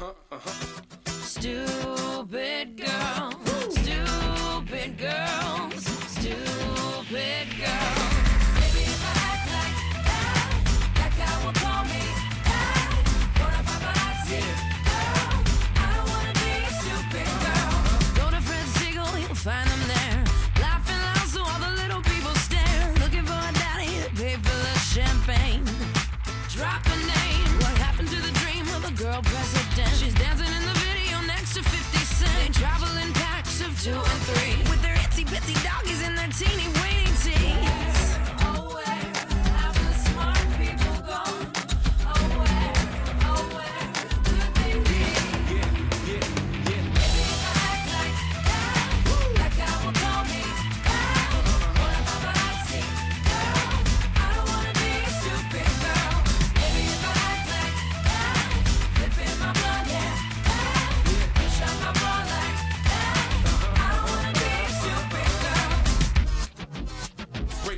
Uh-huh, uh-huh. Stupid girl, Woo! stupid girl.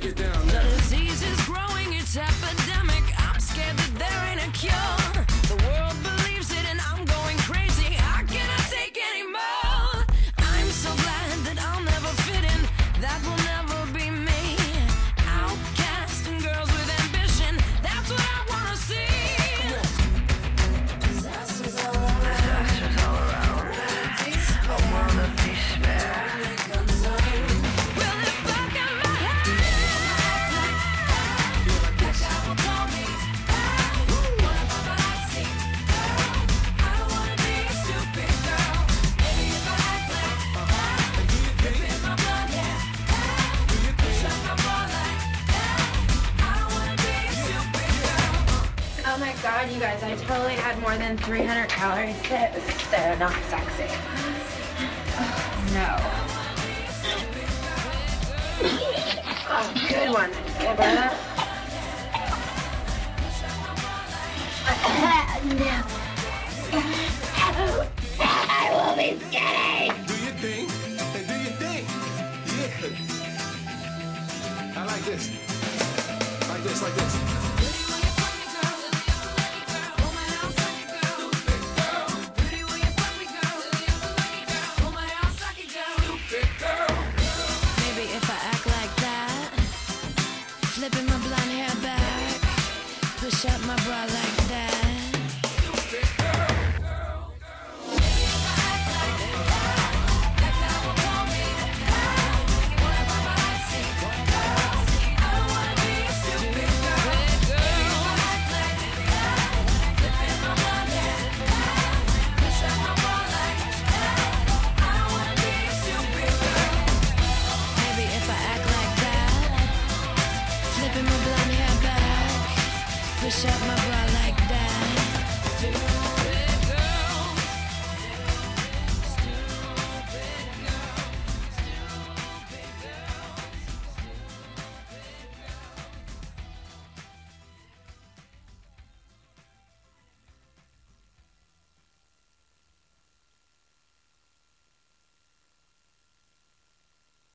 break it down. God, you guys, I totally had more than 300 calories. That so not sexy. No. Oh, good one. Good brother. no. I will be skinny. Do your thing do your thing. Yeah. I like this. Like this, like this. up my bra like that. Push out my body.